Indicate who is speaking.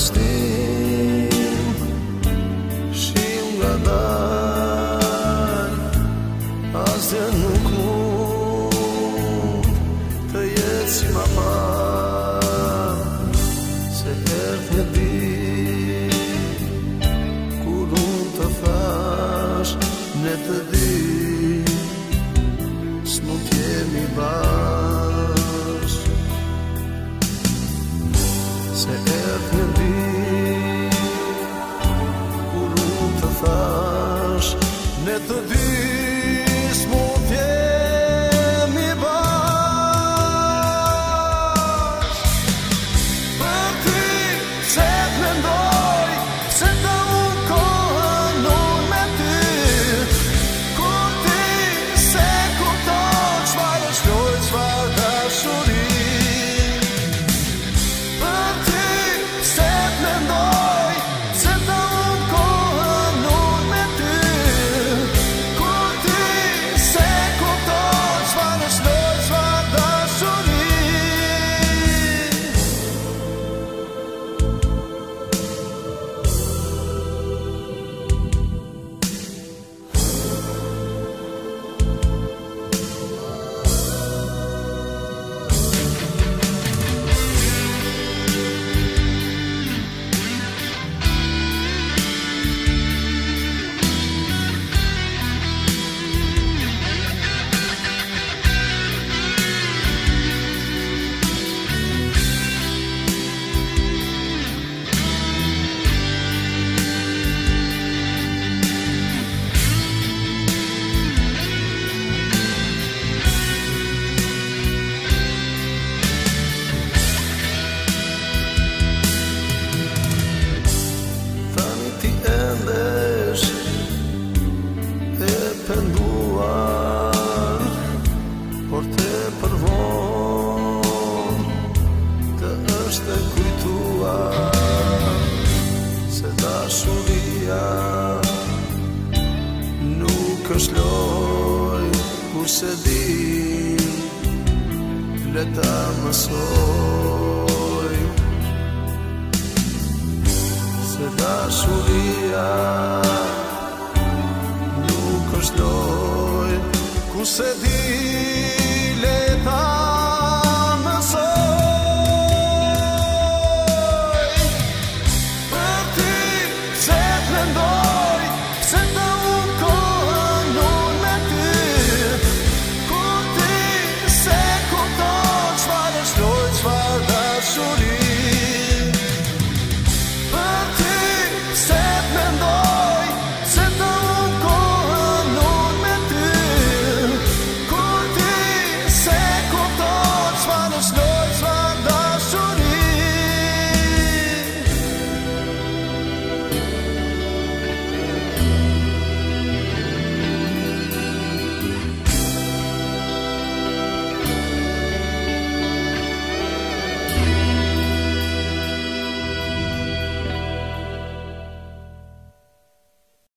Speaker 1: rastin Și nga dal Asë nuk mund Të jetë si ma pa Se erdh një dit Kur unë të thash Ne të di Get the view. Se di Leta mësoj. Se dashuria Nuk është loj Ku se di slow.